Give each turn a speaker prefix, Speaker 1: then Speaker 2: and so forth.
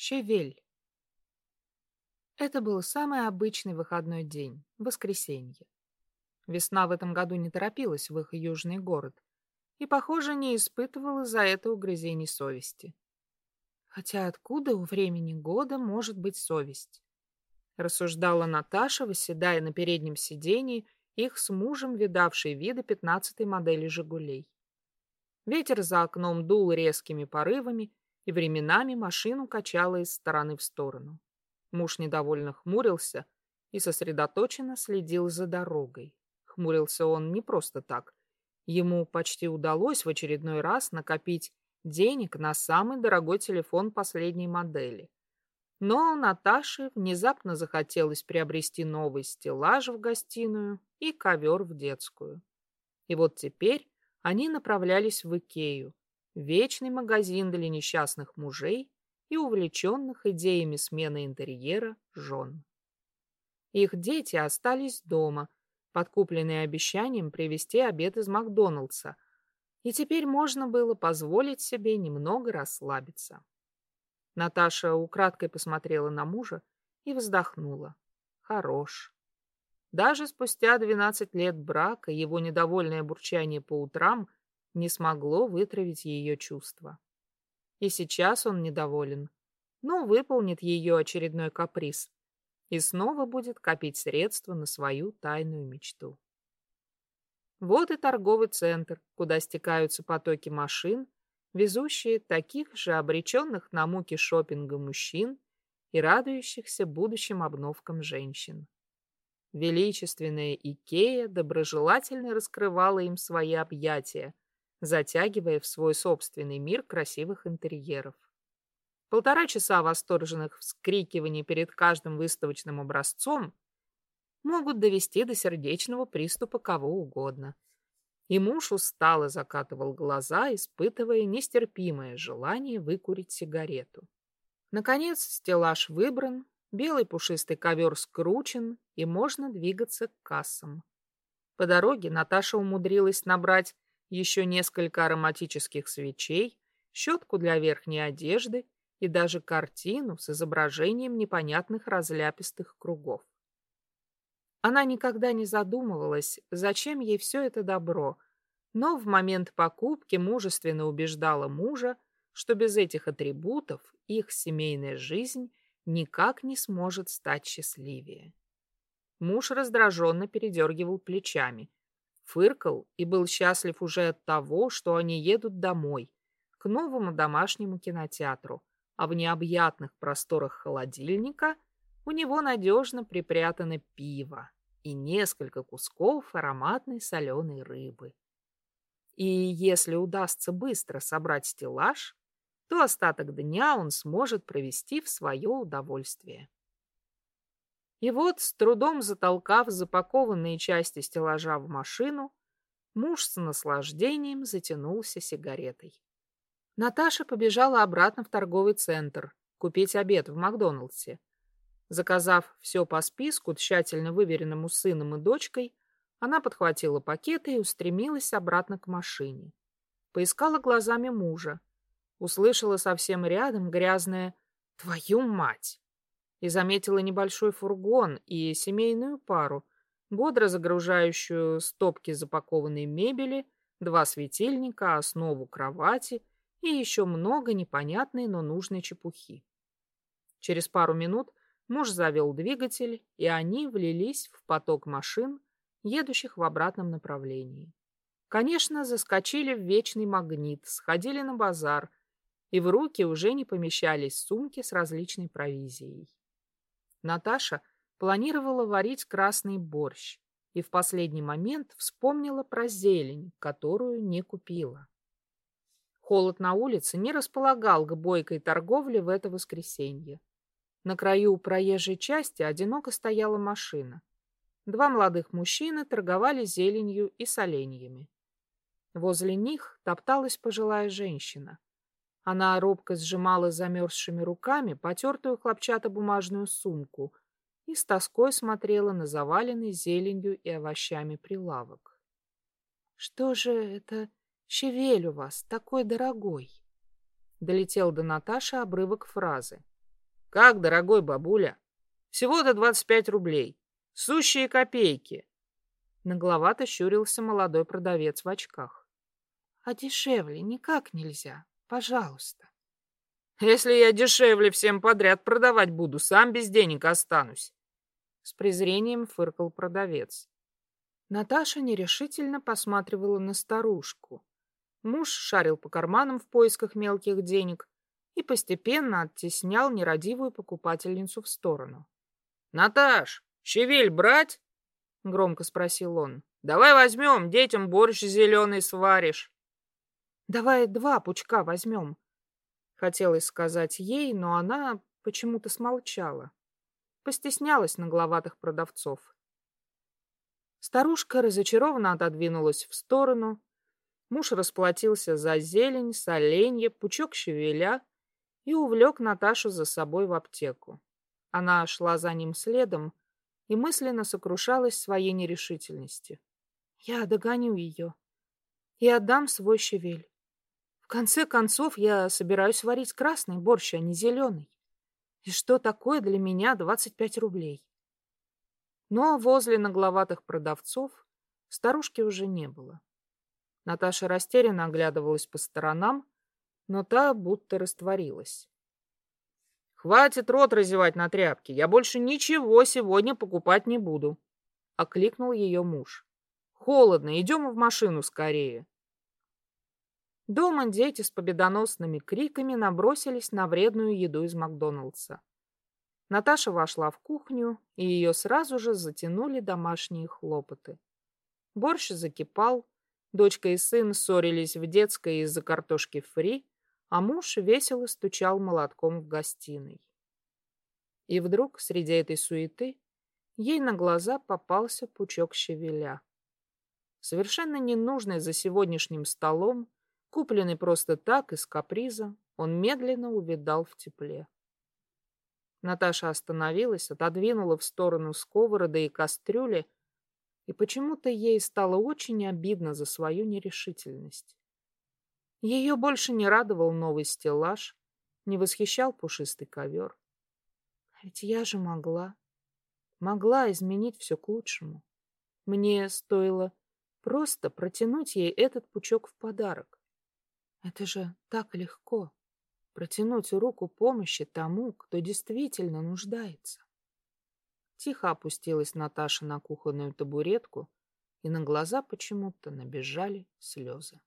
Speaker 1: Щевель. Это был самый обычный выходной день, воскресенье. Весна в этом году не торопилась в их южный город и, похоже, не испытывала за это угрызений совести. Хотя откуда у времени года может быть совесть? Рассуждала Наташа, выседая на переднем сидении их с мужем видавшей виды пятнадцатой модели «Жигулей». Ветер за окном дул резкими порывами, и временами машину качало из стороны в сторону. Муж недовольно хмурился и сосредоточенно следил за дорогой. Хмурился он не просто так. Ему почти удалось в очередной раз накопить денег на самый дорогой телефон последней модели. Но Наташе внезапно захотелось приобрести новый стеллаж в гостиную и ковер в детскую. И вот теперь они направлялись в Икею, вечный магазин для несчастных мужей и увлеченных идеями смены интерьера жен. Их дети остались дома, подкупленные обещанием привезти обед из Макдоналдса, и теперь можно было позволить себе немного расслабиться. Наташа украдкой посмотрела на мужа и вздохнула. Хорош. Даже спустя двенадцать лет брака его недовольное бурчание по утрам не смогло вытравить ее чувства. И сейчас он недоволен, но выполнит ее очередной каприз и снова будет копить средства на свою тайную мечту. Вот и торговый центр, куда стекаются потоки машин, везущие таких же обреченных на муки шопинга мужчин и радующихся будущим обновкам женщин. Величественная Икея доброжелательно раскрывала им свои объятия, затягивая в свой собственный мир красивых интерьеров. Полтора часа восторженных вскрикиваний перед каждым выставочным образцом могут довести до сердечного приступа кого угодно. И муж устало закатывал глаза, испытывая нестерпимое желание выкурить сигарету. Наконец стеллаж выбран, белый пушистый ковер скручен, и можно двигаться к кассам. По дороге Наташа умудрилась набрать еще несколько ароматических свечей, щетку для верхней одежды и даже картину с изображением непонятных разляпистых кругов. Она никогда не задумывалась, зачем ей все это добро, но в момент покупки мужественно убеждала мужа, что без этих атрибутов их семейная жизнь никак не сможет стать счастливее. Муж раздраженно передергивал плечами, фыркал и был счастлив уже от того, что они едут домой, к новому домашнему кинотеатру, а в необъятных просторах холодильника у него надежно припрятано пиво и несколько кусков ароматной соленой рыбы. И если удастся быстро собрать стеллаж, то остаток дня он сможет провести в свое удовольствие. И вот, с трудом затолкав запакованные части стеллажа в машину, муж с наслаждением затянулся сигаретой. Наташа побежала обратно в торговый центр купить обед в Макдоналдсе. Заказав все по списку, тщательно выверенному сыном и дочкой, она подхватила пакеты и устремилась обратно к машине. Поискала глазами мужа. Услышала совсем рядом грязное «Твою мать!» И заметила небольшой фургон и семейную пару, бодро загружающую стопки запакованной мебели, два светильника, основу кровати — и еще много непонятной, но нужной чепухи. Через пару минут муж завел двигатель, и они влились в поток машин, едущих в обратном направлении. Конечно, заскочили в вечный магнит, сходили на базар, и в руки уже не помещались сумки с различной провизией. Наташа планировала варить красный борщ и в последний момент вспомнила про зелень, которую не купила. Холод на улице не располагал к бойкой торговле в это воскресенье. На краю проезжей части одиноко стояла машина. Два молодых мужчины торговали зеленью и соленьями. Возле них топталась пожилая женщина. Она робко сжимала замерзшими руками потертую хлопчатобумажную сумку и с тоской смотрела на заваленный зеленью и овощами прилавок. — Что же это Щевель у вас такой дорогой. Долетел до Наташи обрывок фразы. Как, дорогой бабуля? Всего-то 25 рублей. Сущие копейки. Нагловато щурился молодой продавец в очках.
Speaker 2: А дешевле никак нельзя. Пожалуйста.
Speaker 1: Если я дешевле всем подряд продавать буду, сам без денег останусь. С презрением фыркал продавец. Наташа нерешительно посматривала на старушку. Муж шарил по карманам в поисках мелких денег и постепенно оттеснял нерадивую покупательницу в сторону. — Наташ, щавель брать? — громко спросил он. — Давай возьмем, детям борщ зеленый сваришь.
Speaker 2: — Давай два пучка возьмем. Хотелось сказать ей, но она почему-то смолчала. Постеснялась нагловатых продавцов. Старушка разочарованно отодвинулась в сторону. Муж расплатился за зелень, соленье, пучок щавеля и увлек Наташу за собой в аптеку. Она шла за ним следом и мысленно сокрушалась своей нерешительности. Я догоню ее и отдам свой щавель. Конце концов, я собираюсь варить красный борщ, а не зеленый. И что такое для меня 25 рублей? Но возле нагловатых продавцов старушки уже не было. Наташа растерянно оглядывалась по сторонам, но та будто растворилась. «Хватит рот разевать на тряпке, я больше ничего сегодня покупать не буду», — окликнул ее муж. «Холодно, идем в машину скорее». Дома дети с победоносными криками набросились на вредную еду из Макдоналдса. Наташа вошла в кухню, и ее сразу же затянули домашние хлопоты. Борщ закипал, дочка и сын ссорились в детской из-за картошки фри, а муж весело стучал молотком в гостиной. И вдруг среди этой суеты ей на глаза попался пучок щавеля. Совершенно ненужный за сегодняшним столом, купленный просто так, из каприза, он медленно увидал в тепле. Наташа остановилась, отодвинула в сторону сковороды и кастрюли, и почему-то ей стало очень обидно за свою нерешительность. Ее больше не радовал новый стеллаж, не восхищал пушистый ковер. А ведь я же могла, могла изменить все к лучшему. Мне стоило просто протянуть ей этот пучок в подарок. Это же так легко протянуть руку помощи тому, кто действительно нуждается. Тихо опустилась Наташа на кухонную табуретку, и на глаза почему-то набежали слезы.